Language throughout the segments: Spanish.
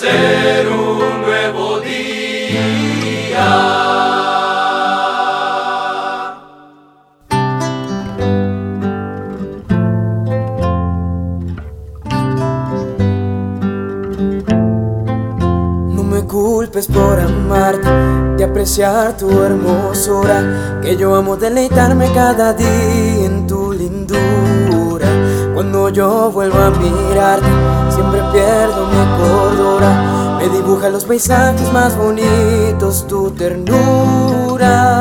amanecer un nuevo día. No me culpes por amarte, de apreciar tu hermosura, que yo amo deleitarme cada día en tu lindura. Cuando yo vuelvo a mirarte, siempre pierdo mi cordura. Me dibuja los paisajes más bonitos, tu ternura.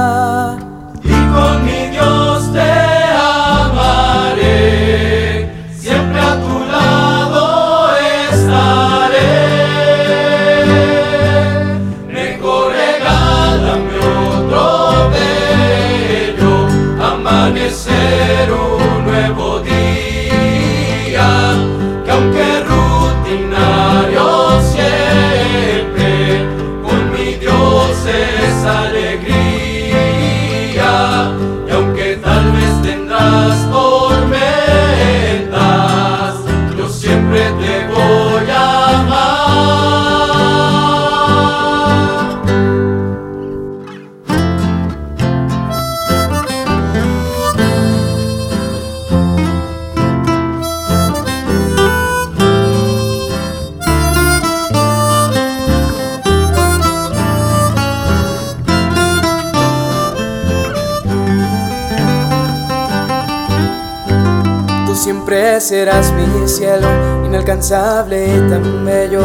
Siempre serás mi cielo, inalcanzable y tan bello.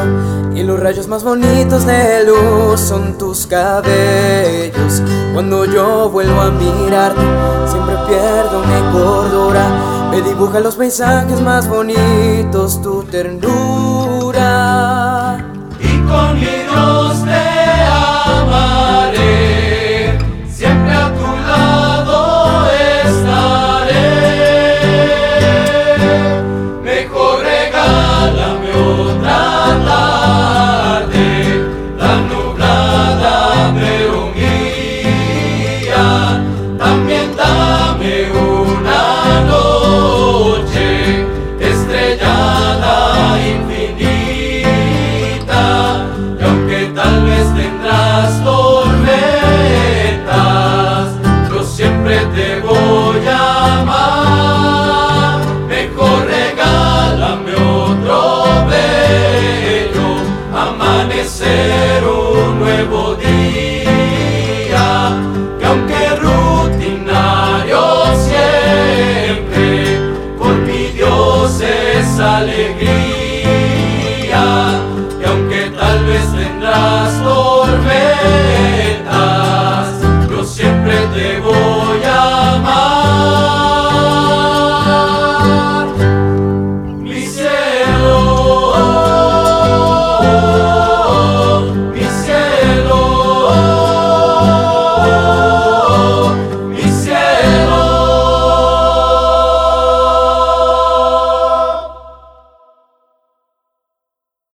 Y los rayos más bonitos de luz son tus cabellos. Cuando yo vuelvo a mirarte, siempre pierdo mi cordura. Me dibuja los paisajes más bonitos, tu ternura. y con mi Dios siempre